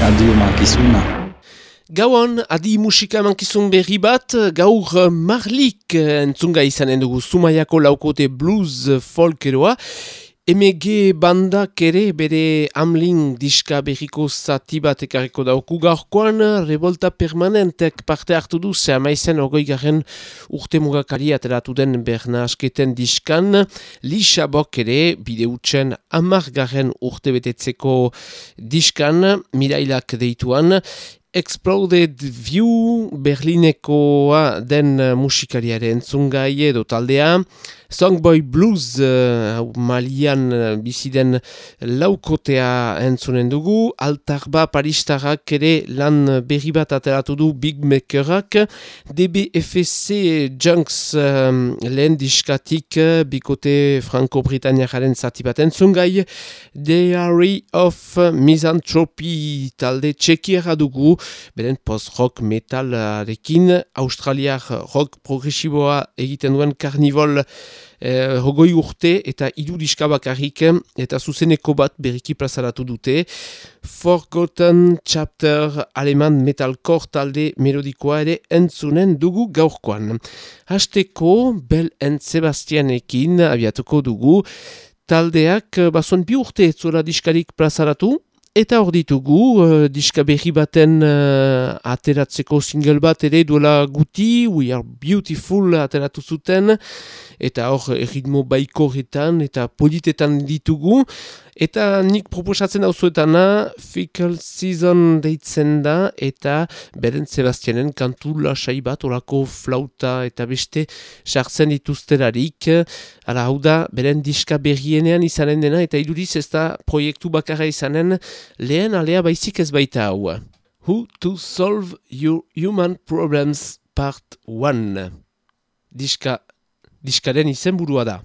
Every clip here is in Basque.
Radio Makisuna. Gauan, adi musika mankizun berri bat, gaur eh, marlik eh, entzunga izanen dugu. Zumaiako laukote blues folkeroa. MG bandak ere bere amling diska berriko zati bat ekarriko dauku gaurkoan, revolta permanentek parte hartu du ze amaizen ogoi garen urte mugakari ateratu den berna asketen diskan, Lixabok ere bideutzen amar garen urte betetzeko diskan, mirailak deituan, Exploded View Berlinekoa den uh, musikariare entzungai edo taldea. Songboy Blues uh, malian uh, biziden laukotea entzunen dugu. Altarba Paristarrak ere lan berri bat ateratu du Big Makerak. DBFC Junks um, lehen diskatik bikote Franco-Britanniakaren zati bat entzungai. Diary of Misanthropy talde txekiera dugu beren post-rock metalarekin, australiar rock progresiboa egiten duen karnivol eh, hogoi urte eta hiru diska bakarrik eta zuzeneko bat berriki plazaratu dute. Forgotten Chapter aleman metalcore talde melodikoa ere entzunen dugu gaurkoan. Hasteko Bel and Sebastianekin abiatuko dugu taldeak eh, bazuen bi urte zora diskarik plazaratu, Eta hor ditugu, uh, diska berri baten uh, ateratzeko single bat ere duela guti, We Are Beautiful ateratu zuten, eta hor erritmo baikorretan eta politetan ditugu. Eta nik proposatzen hau zuetana, Fickle Season deitzen da, eta beren Sebastianen kantu lasai bat, orako flauta eta beste sartzen dituzterarik. Hala hau da, beren diska berrienean izanen dena, eta iduriz ez da proiektu bakarra izanen, lehen alea baizik ez baita hau. Who to solve your human problems part 1. Diska, diskaren izenburua da.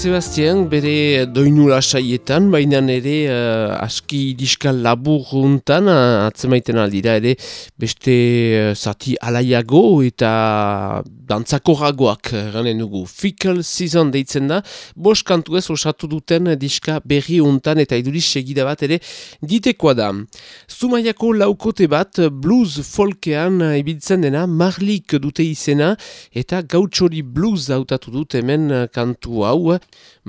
Sebastian bere doinula saietan, baina ere uh, aski diska labur juntan, atzemaiten aldira ere beste uh, zati alaiago eta dantzakoragoak ganen dugu. Fickle Season deitzen da, bos kantu ez osatu duten diska berri untan eta iduriz segida bat ere ditekoa da. Zumaiako laukote bat blues folkean uh, ibiltzen dena marlik dute izena eta gautxori blues hautatu dut hemen kantu hau.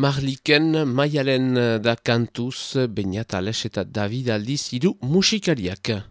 Marliken maialen da kantuz, Beñat Ales eta David Aldiz hiru musikariak.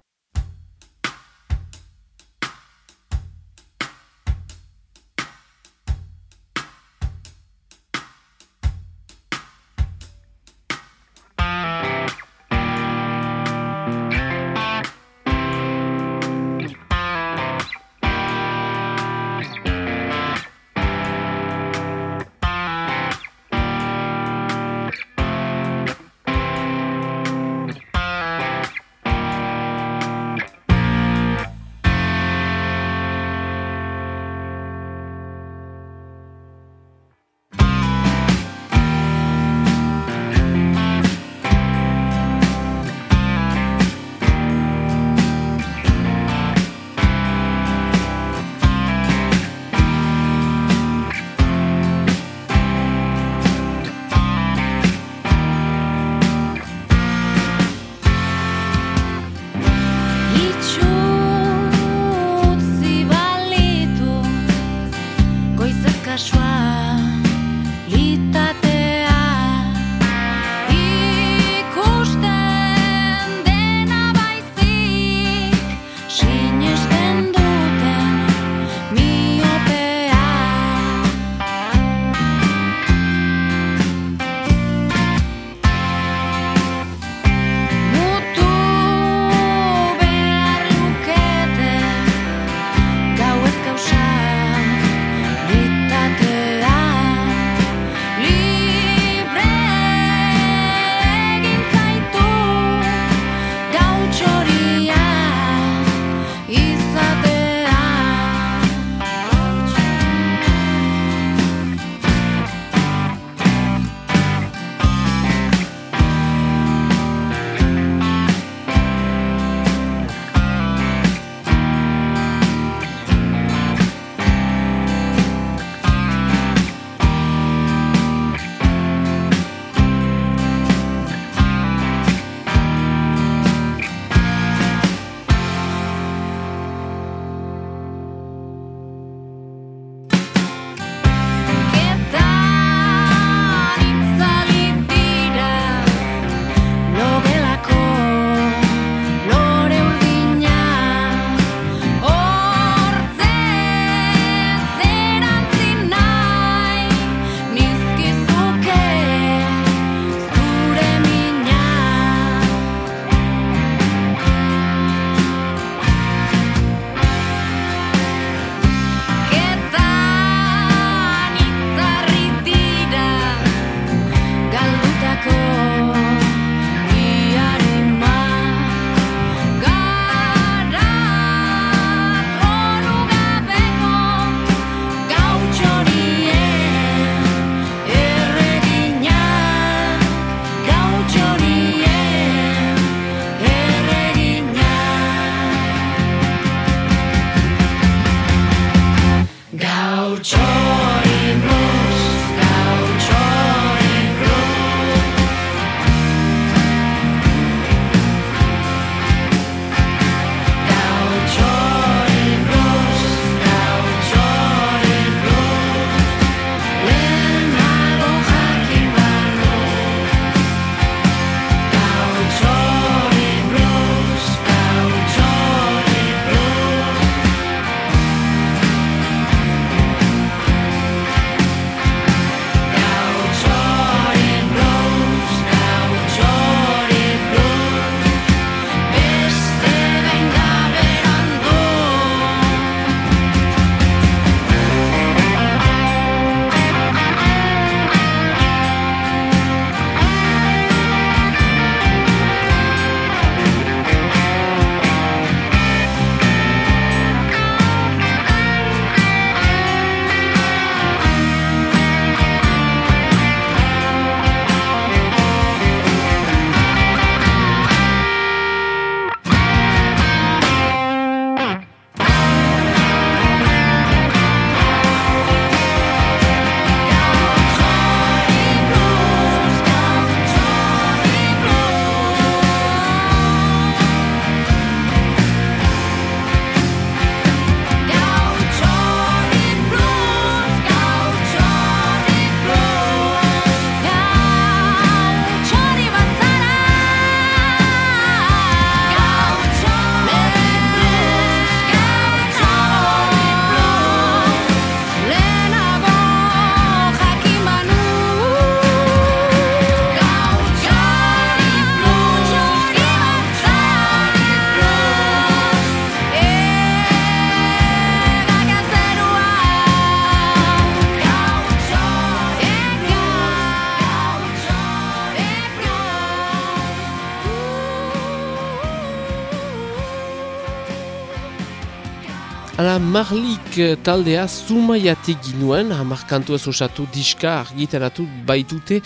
Marlik eh, taldea zumaiatik ginuen, hamar kantu ez osatu diska argitaratu baitute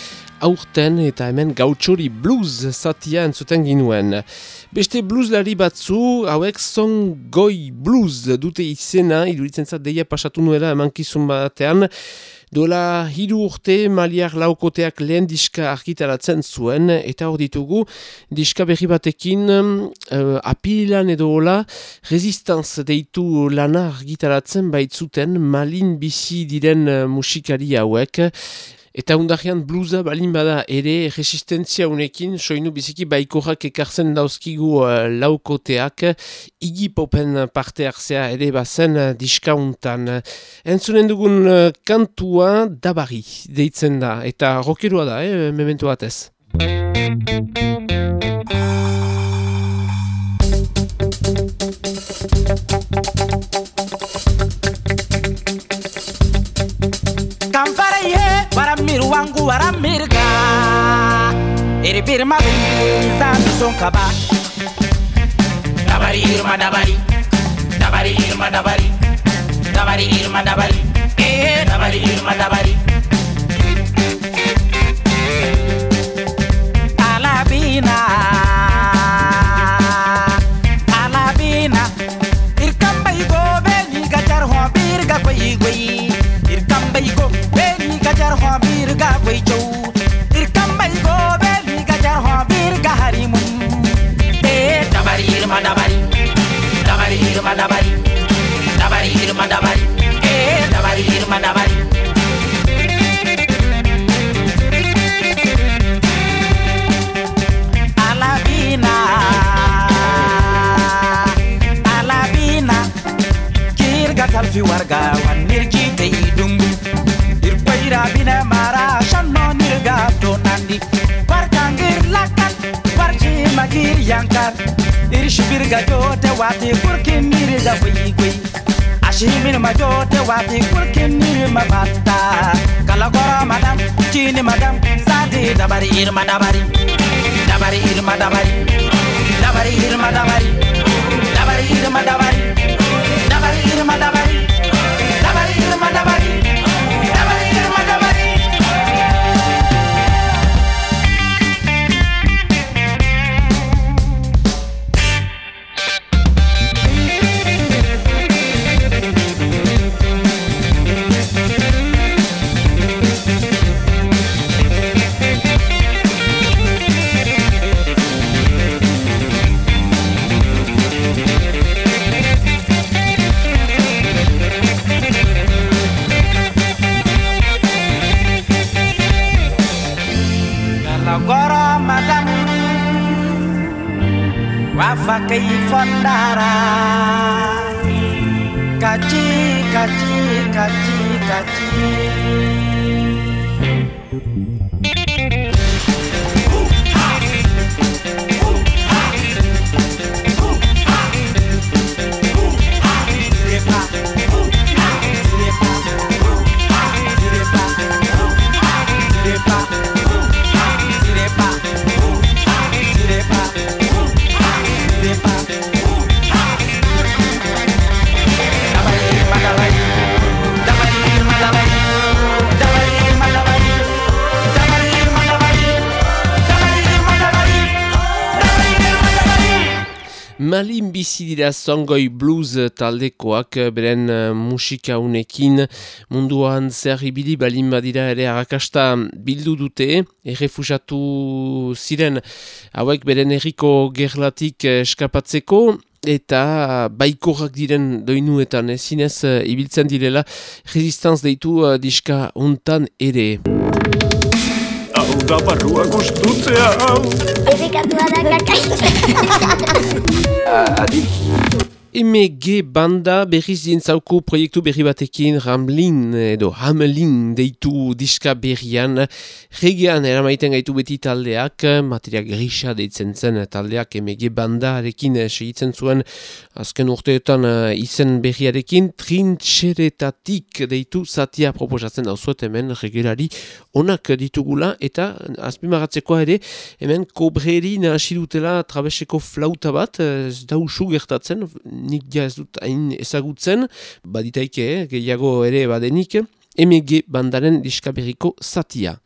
aurten eta hemen gautxori blues zatia entzuten ginuen. Beste blueslari batzu, hauek son goi blues dute izena, iduritzen zat deia pasatu nuela emankizun batean, Dola hiru urte maliar laukoteak lehen diska argitaratzen zuen, eta hor ditugu diska berri batekin uh, apilan edo hola resistance deitu lana argitaratzen baitzuten malin bizi diren uh, musikari hauek. Eta undarrean bluza balin bada ere resistentzia unekin, soinu biziki baikorrak ekartzen dauzkigu uh, laukoteak, igipopen parte hartzea ere bazen uh, diskauntan. Entzunen dugun uh, kantua dabari deitzen da, eta rokeroa da, eh, memento batez. Wangu waramirga son kaba Dabari irma dabari. Dabari irma dabari. Dabari irma dabari. Eh dabari irma dabari. Alabina. Alabina. Irkamba igo beni gajar ho birga highway Joe. ki yankar iri shibir ga jote wati kurki miri ga fuyigwe ashimir ma jote wati kurki miri ma batta kalagora madam chini madam sadi dabari irma dabari. Dabari irma dabari. Bizi dira zongoi blues taldekoak eh, beren eh, musika unekin munduan zer ibili balin badira ere harrakasta bildu dute errefusatu ziren hauek beren erriko gerlatik eh, eskapatzeko eta baikorrak diren doinuetan ezinez eh, ibiltzen direla resistance deitu eh, diska untan ere. Hau da barrua gustutzea hau. Dedikatua da kakai. MG banda berriz dientzauko proiektu berri batekin Ramlin edo Hamelin deitu diska berrian. Regean eramaiten gaitu beti taldeak, materia grisa deitzen zen taldeak MG bandarekin segitzen zuen azken urteetan eh, izen berriarekin trintxeretatik deitu zatia proposatzen dauzuet hemen regelari onak ditugula eta azpimarratzeko ere hemen kobreri nahasi dutela trabeseko flauta bat, eh, ez da usu gertatzen, nik ja ez dut hain ezagutzen, baditaike, eh, gehiago ere badenik, MG bandaren diskaberriko zatia.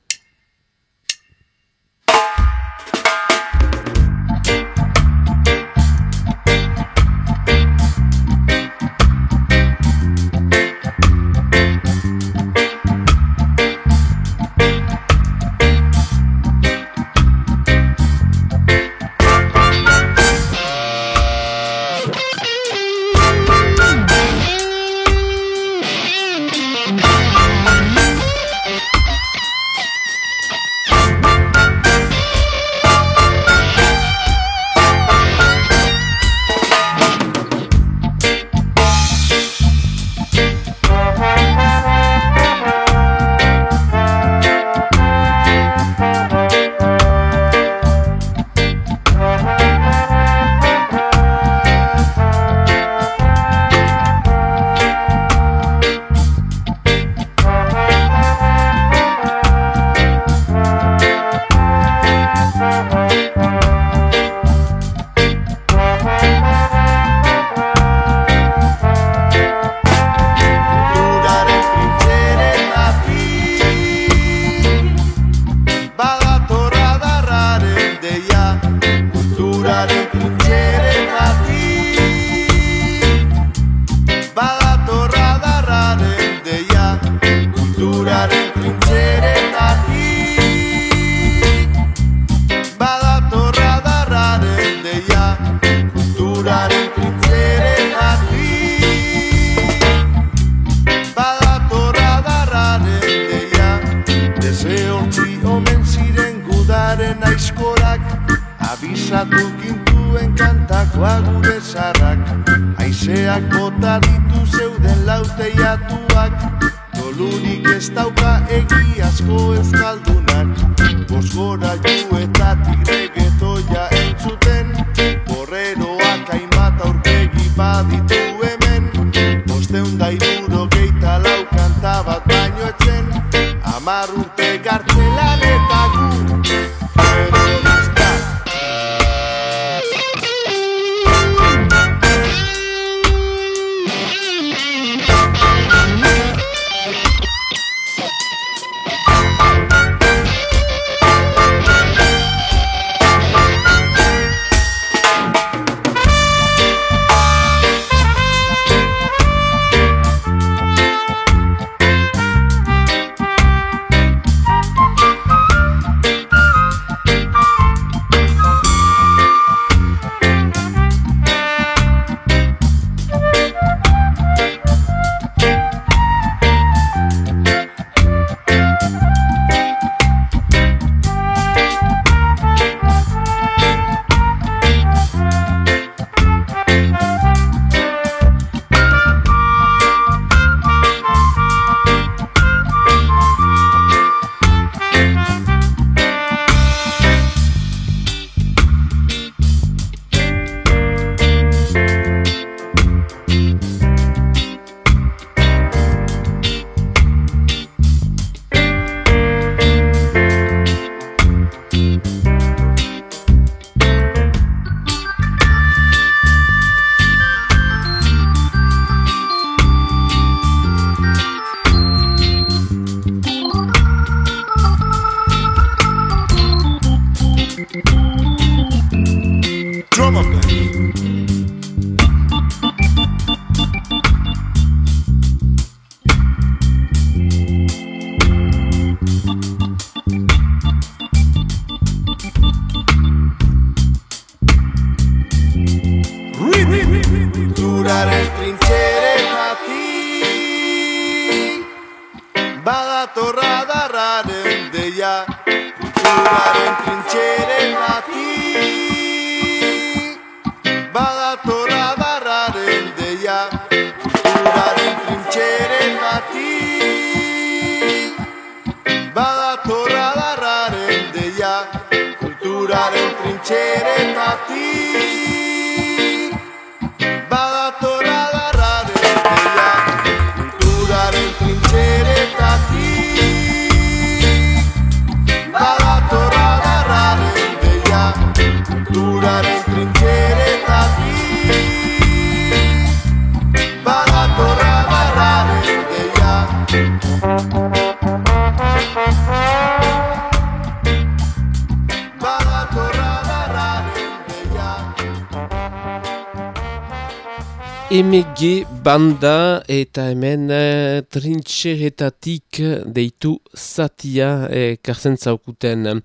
MG banda eta hemen uh, trintxeretatik deitu zatia eh, karzen zaukuten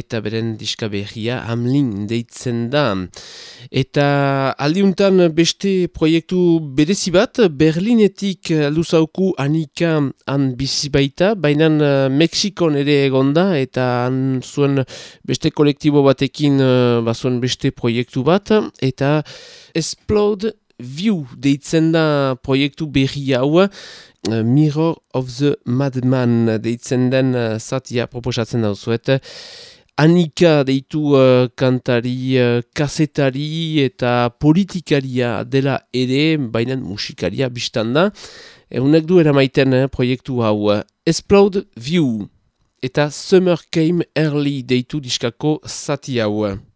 eta beren diska berria hamlin deitzen da. Eta aldiuntan beste proiektu berezi bat, Berlinetik aldu zauku Anika han bizi baita, baina uh, Mexikon ere egonda eta han zuen beste kolektibo batekin bazuen beste proiektu bat eta Explode View deitzen da proiektu berri hau, uh, Mirror of the Madman deitzen den uh, zatia proposatzen dauzuet. Anika deitu uh, kantari, uh, kasetari eta politikaria dela ere, baina musikaria biztan da. Du eramaiten uh, proiektu hau. Explode View eta Summer Came Early deitu diskako zati hau.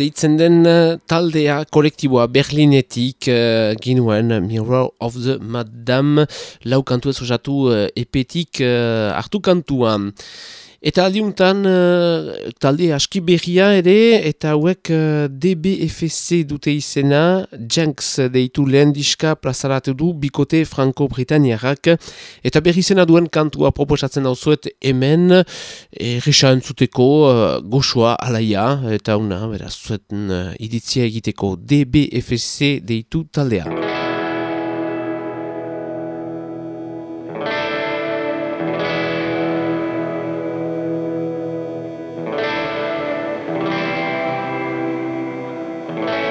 Deitzen den eh, taldea kolektiboa Berlinetik uh, ginuen Mirror of the Madame lau kantu ez osatu uh, epetik uh, hartu kantua. Eta aldiuntan uh, eh, talde aski berria ere eta hauek eh, uh, DBFC dute izena Janks deitu lehen diska plazaratu du bikote franco-britaniarrak eta berri izena duen kantua proposatzen dauzuet hemen eh, e, risa entzuteko uh, goxoa alaia eta una beraz zuetan uh, iditzia egiteko DBFC deitu taldea. Mm. Thank.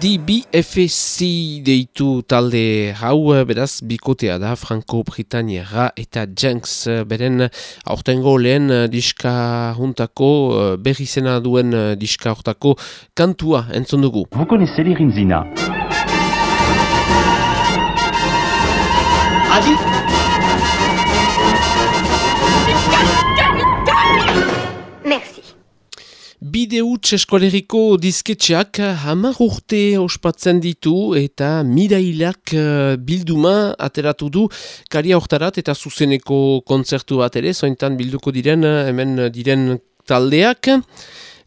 DBFC deitu talde hau beraz bikotea da Franco Britaniera eta Jenks beren aurtengo lehen diska juntako berri zena duen diska hortako kantua entzun dugu. Bukone zelirin zina. Adi! Bideu txeskoaleriko disketxeak hamar urte ospatzen ditu eta mirailak eh, bilduma ateratu du karia hortarat eta zuzeneko kontzertu bat ere, zointan bilduko diren, eh, hemen diren taldeak.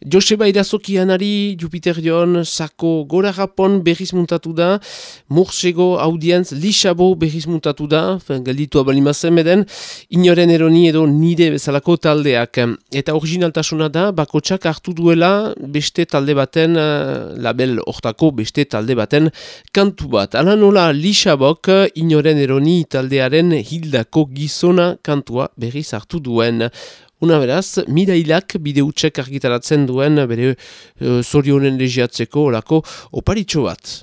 Joseba Irazokianari, Jupiter Jon, Sako Gora Rapon berriz muntatu da, Mursego Audientz Lixabo berriz muntatu da, fen, galditu abalimazen beden, inoren eroni edo nire bezalako taldeak. Eta originaltasuna da, bakotsak hartu duela beste talde baten, eh, label hortako beste talde baten kantu bat. Ala nola Lixabok, inoren eroni taldearen hildako gizona kantua berriz hartu duen. Una beraz, mirailak bideutxek argitaratzen duen bere uh, zorionen legiatzeko olako oparitxo bat.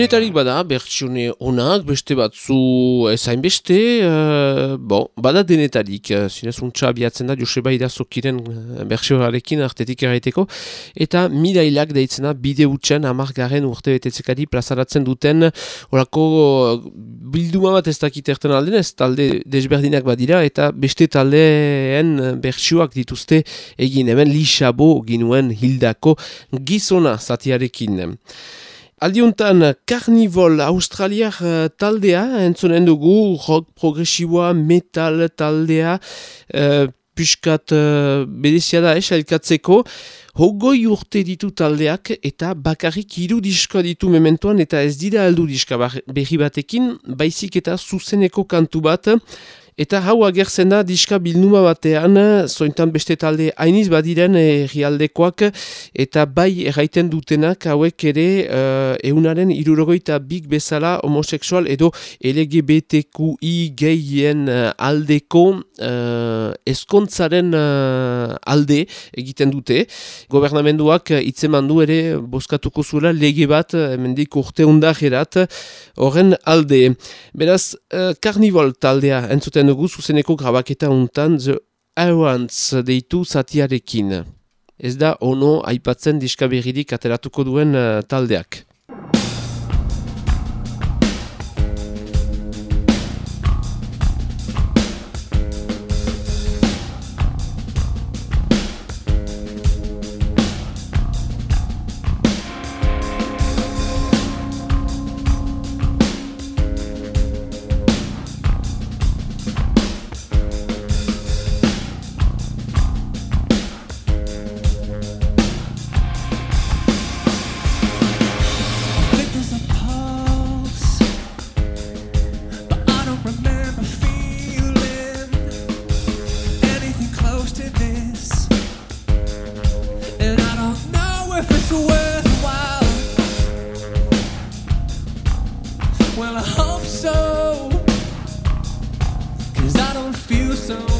Denetarik bada, bertsione onak, beste batzu ezain beste, uh, bon, bada denetarik, uh, zinez untxa abiatzen da Joseba Irazokiren uh, bertsioarekin artetik erraiteko, eta midailak deitzena bide utxen amargaren urte betetzekari plazaratzen duten orako bilduma bat ez dakit erten alden ez, talde desberdinak badira, eta beste taldeen bertsioak dituzte egin hemen lixabo ginuen hildako gizona zatiarekin. Aldiuntan, Carnival Australiar uh, taldea, entzonen dugu, rock progresiboa, metal taldea, uh, piskat uh, bedezia da, es, elkatzeko, Hogoi urte ditu taldeak eta bakarrik hiru diska ditu mementoan eta ez dira aldu diska berri batekin, baizik eta zuzeneko kantu bat, Eta hau agertzen da diska bilnuma batean, zointan beste talde hainiz badiren herrialdekoak eta bai erraiten dutenak hauek ere uh, eunaren irurogoita big bezala homoseksual edo LGBTQI gehien uh, aldeko uh, eskontzaren uh, alde egiten dute. Gobernamenduak itzeman du ere boskatuko zuela lege bat hemendik urte undajerat horren alde. Beraz, uh, Carnival taldea entzuten dugu zuzeneko grabaketa untan The Irons deitu zatiarekin. Ez da ono aipatzen diskaberridik ateratuko duen uh, taldeak. So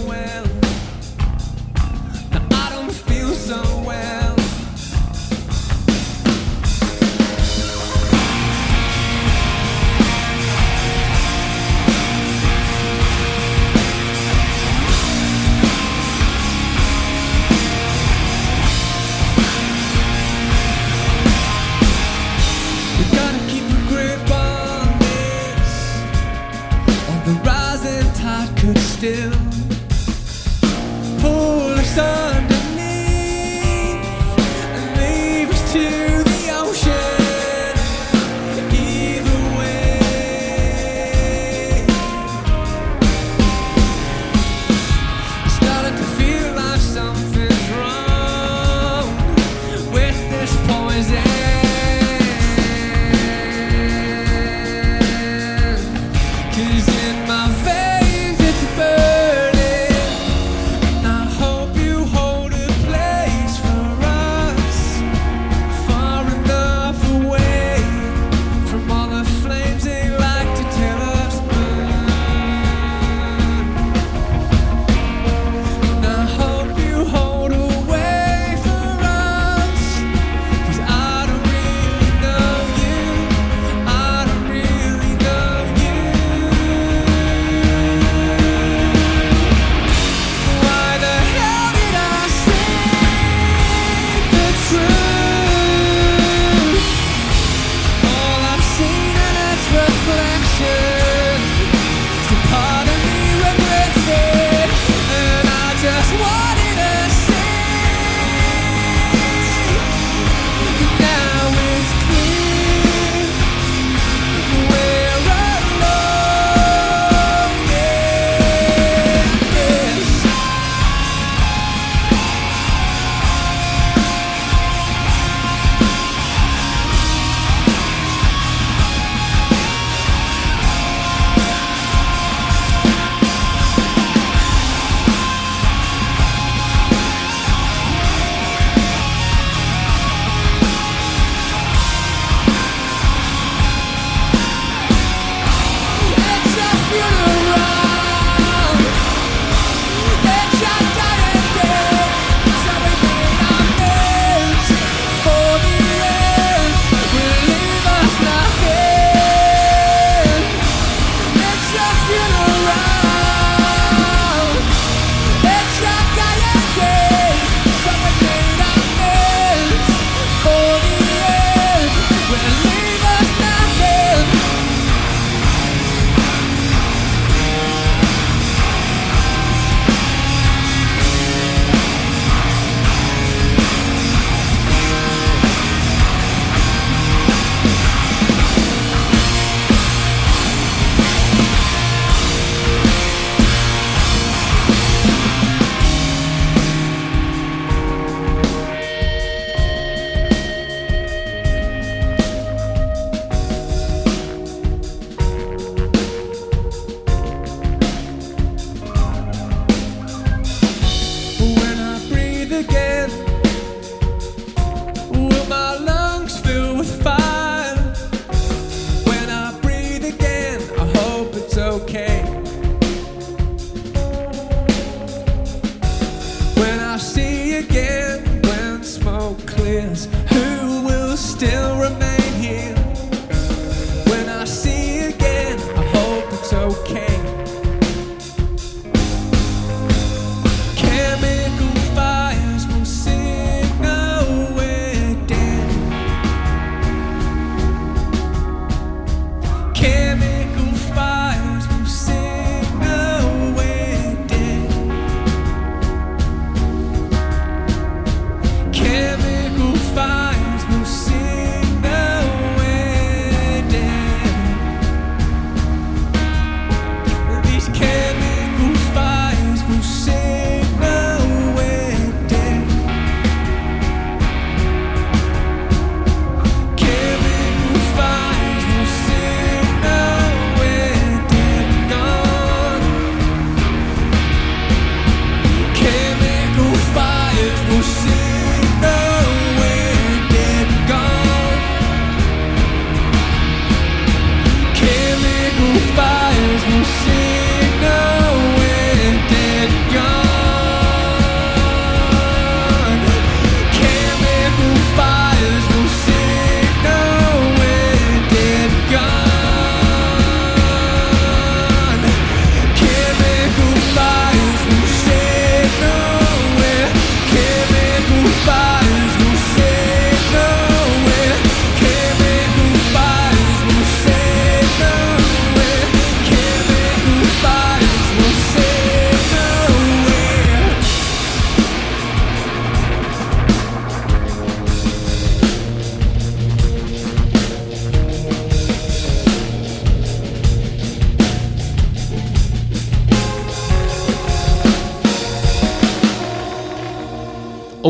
okay.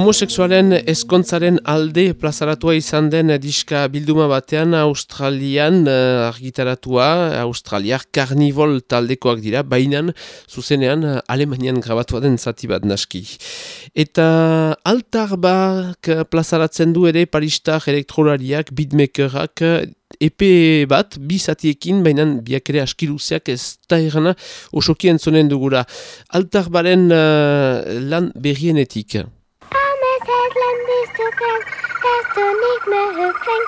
Homosexualen ezkontzaren alde plazaratua izan den diska bilduma batean Australian eh, argitaratua, Australiar Carnival taldekoak dira, bainan zuzenean eh, Alemanian grabatua den zati bat naski. Eta altar bak plazaratzen du ere paristar elektrolariak, beatmakerak, EP bat, bi zatiekin, baina biak ere askiluzeak ez da erana osokien zonen dugura. Altar baren eh, lan berrienetik. toen ik me hulp kan.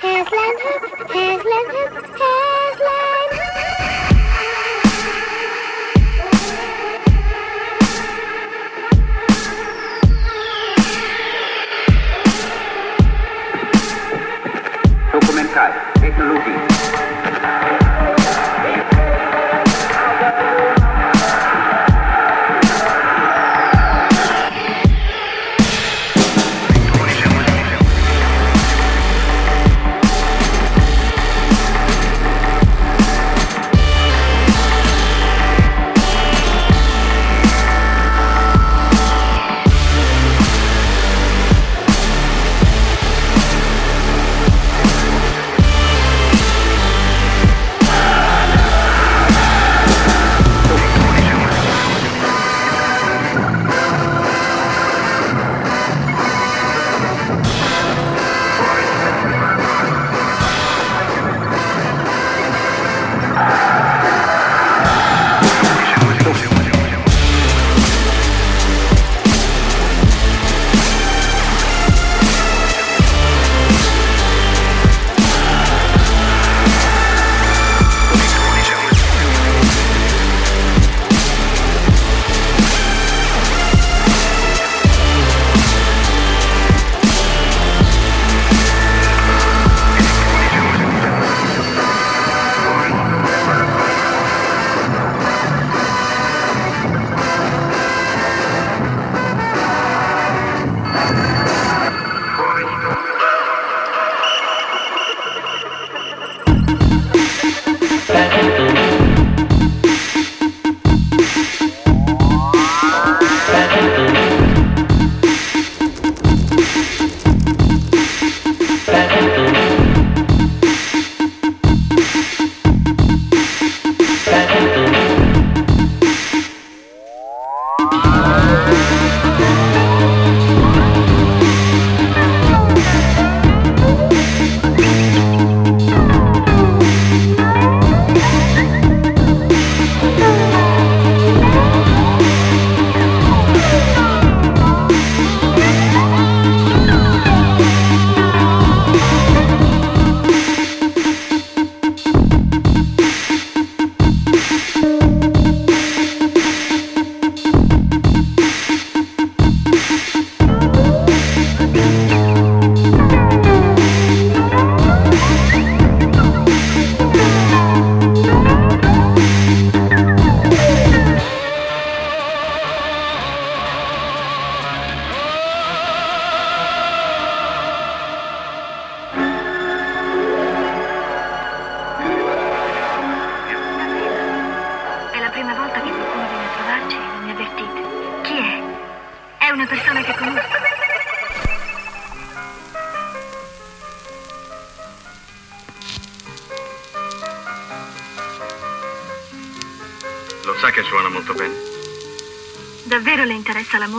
Haaslaan, hup, haaslaan, hup, haaslaan. Documentaal, Technologie.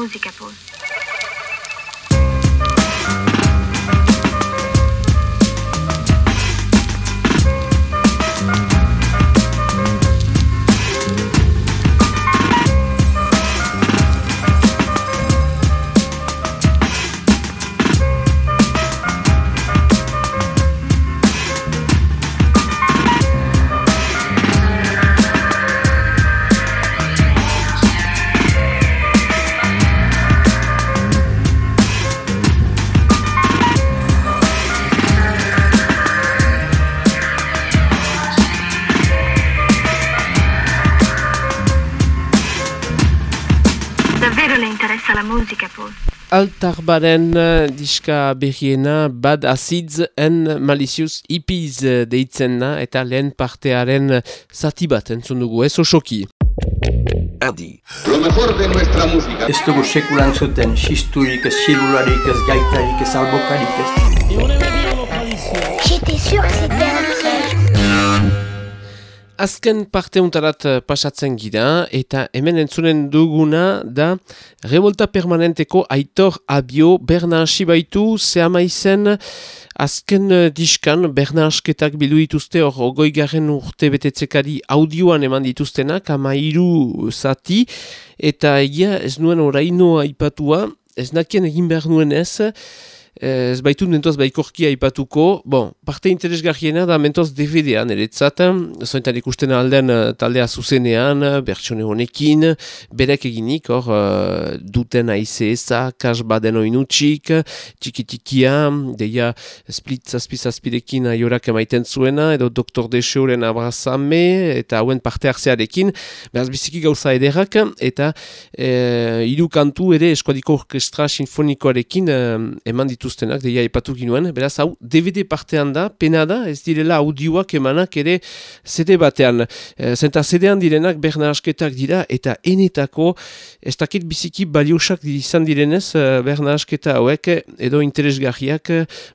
música Altarbaren eh, diska berriena Bad Acids en Malicious Hippies eh, deitzen da eta lehen partearen eh, zati bat entzun dugu, ez osoki. Adi. Lo mejor de nuestra música. Ez dugu sekulan zuten, xisturik, ez xilularik, ez gaitarik, ez albokarik, ez... J'étais sûre que c'était un. Azken parte untarat eh, pasatzen gira eta hemen entzunen duguna da revolta permanenteko aitor abio berna hasi baitu zehama izen azken eh, diskan berna asketak bildu dituzte hor ogoi garen urte betetzekari audioan eman dituztenak ama hiru zati eta egia ez nuen oraino aipatua ez nakien egin behar nuen ez ez baitu mentoz baikorkia aipatuko, bon, parte interesgarriena da mentoz DVD-an eretzat, zointan ikusten alden eh, taldea zuzenean, bertsone honekin, berek eginik, hor, uh, duten aizeeza, kas baden oinutxik, txikitikia, deia split zazpizazpirekin aiorak emaiten zuena, edo Dr. Deseoren abrazame, eta hauen parte hartzearekin, behaz biziki gauza ederak, eta eh, hiru kantu ere eskuadiko orkestra sinfonikoarekin eh, eman dituztenak, deia epatu ginuen, beraz hau DVD partean da, pena da, ez direla audioak emanak ere CD batean. E, zenta CD-an direnak berna asketak dira, eta enetako, ez dakit biziki baliosak izan direnez, e, berna asketa hauek, edo interesgarriak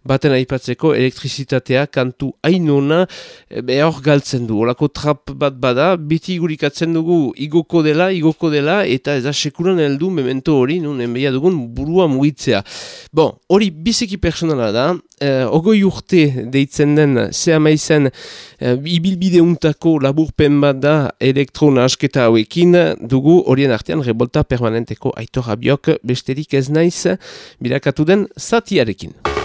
baten aipatzeko elektrizitatea kantu hainona, behor galtzen du. Olako trap bat bada, biti gurikatzen dugu igoko dela, igoko dela, eta ez da sekuran heldu memento hori, nun enbeia dugun burua mugitzea. Bon, hori biziki personala da, eh, ogoi urte deitzen den zehama izan eh, ibilbide untako laburpen bat da elektrona asketa hauekin dugu horien artean revolta permanenteko aitor abiok besterik ez naiz bilakatu den zatiarekin.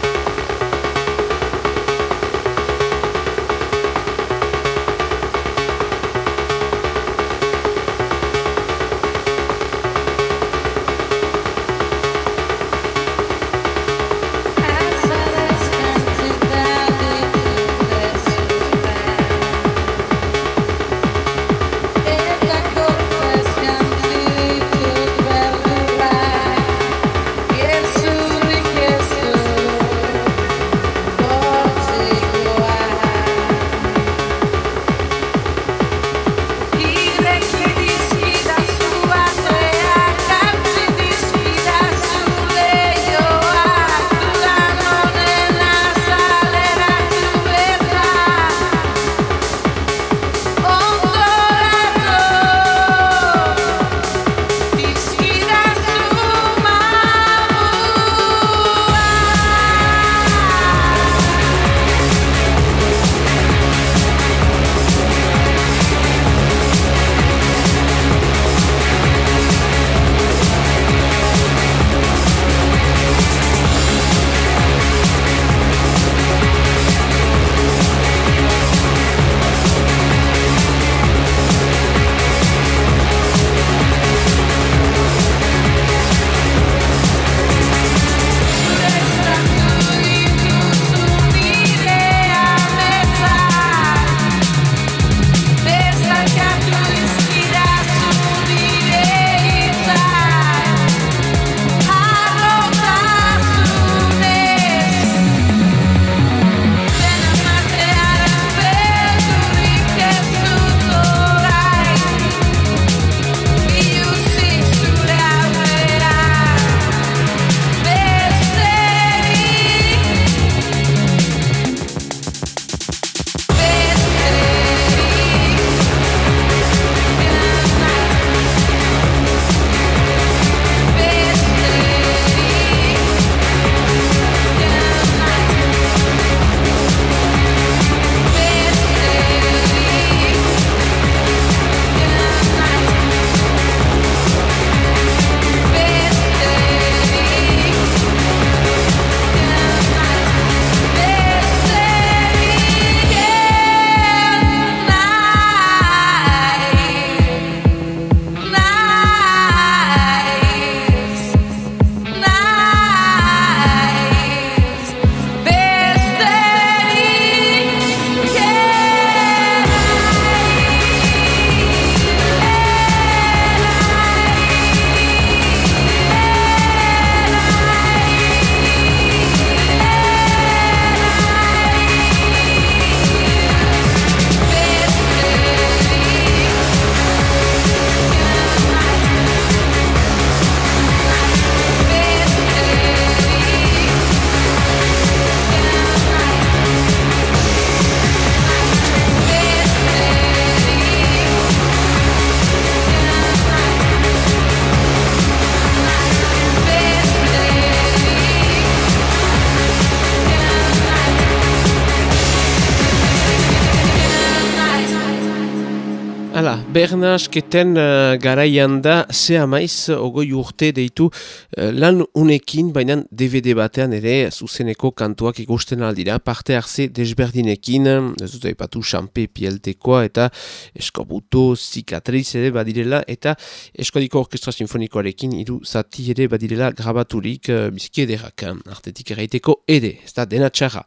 Bernasketen uh, garaian da, ze amaiz, ogoi urte deitu uh, lan unekin, baina DVD batean ere zuzeneko kantuak ikusten aldira, parte harze desberdinekin, ez dut aipatu xampe pieltekoa eta eskobuto, zikatriz ere badirela, eta eskodiko orkestra sinfonikoarekin hiru zati ere badirela grabaturik uh, bizki ederak, artetik eraiteko ere, ez da dena txarra.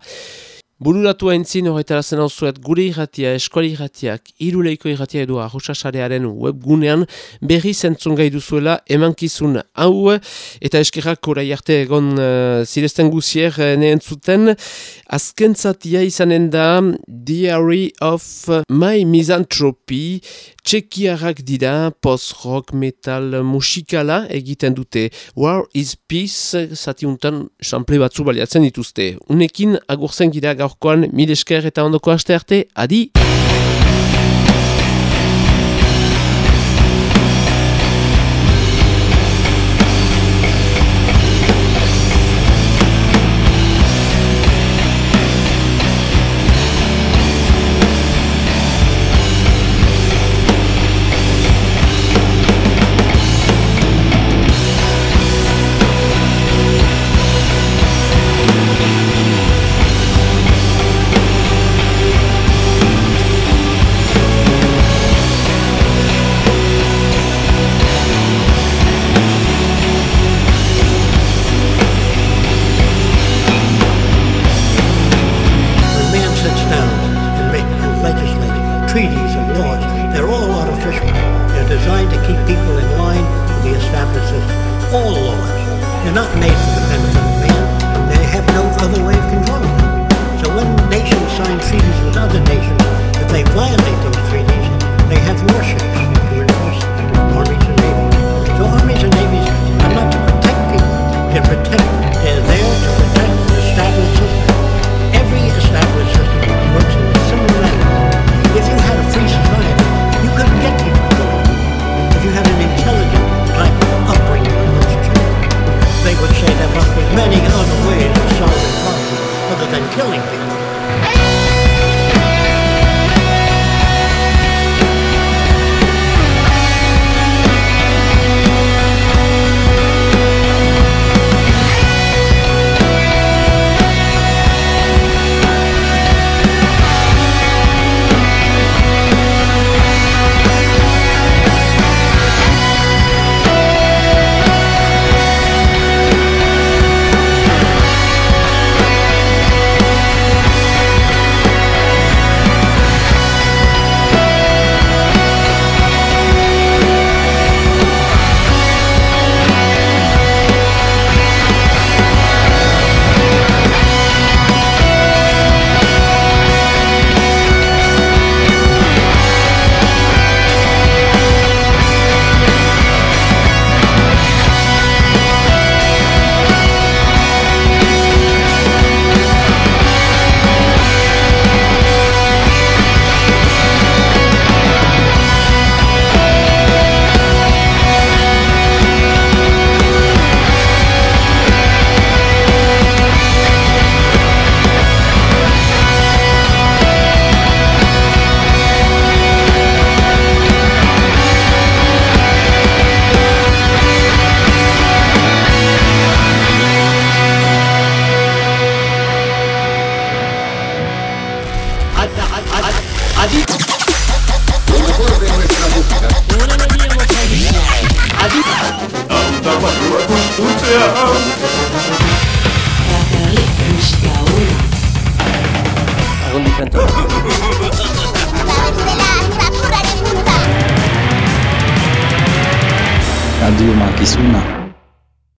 Bururatu entzin horretara zen zuet gure irratia, eskuali irratiak, iruleiko irratia edo arrosasarearen webgunean berri zentzun gai duzuela emankizun hau eta eskerrak orai arte egon uh, ziresten guzier uh, nehen zuten. Azken zatia izanen da Diary of My Misanthropy txekiarrak dira post-rock metal musikala egiten dute War is Peace zatiuntan sample batzu baliatzen dituzte. Unekin agurzen gira gaurkoan mil esker eta ondoko aste arte, adi!